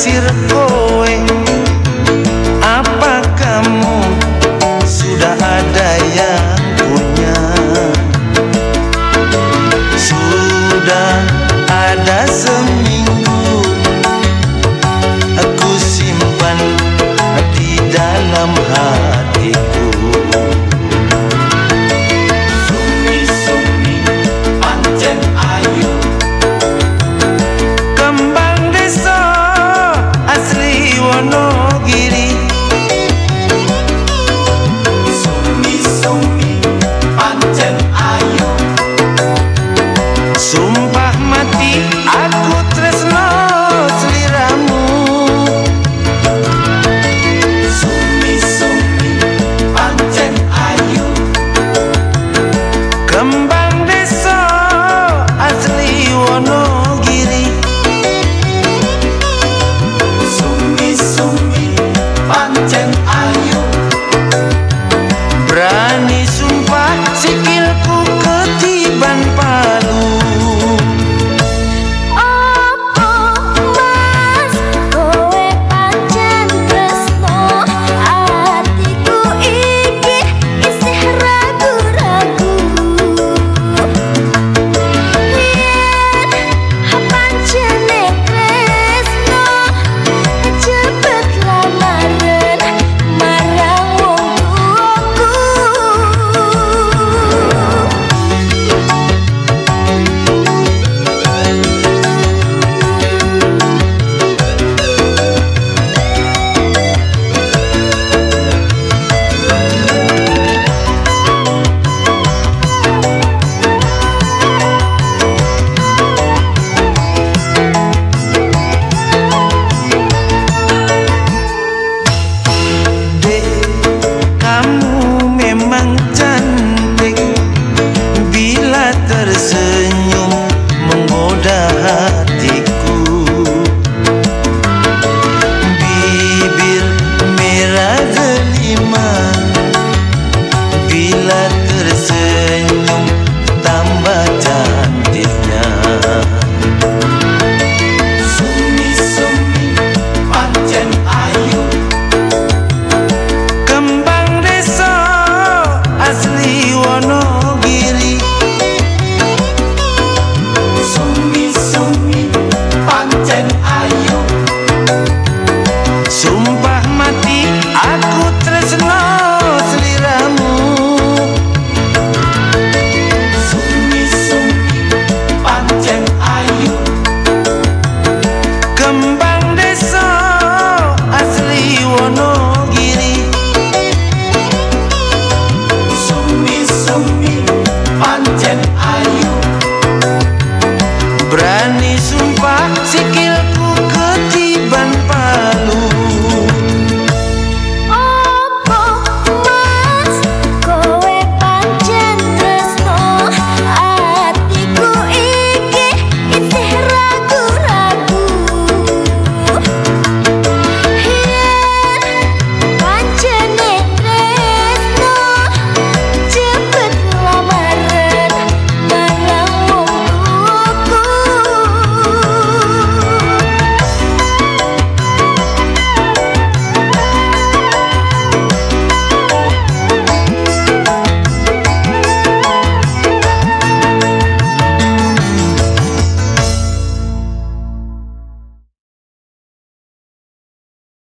circo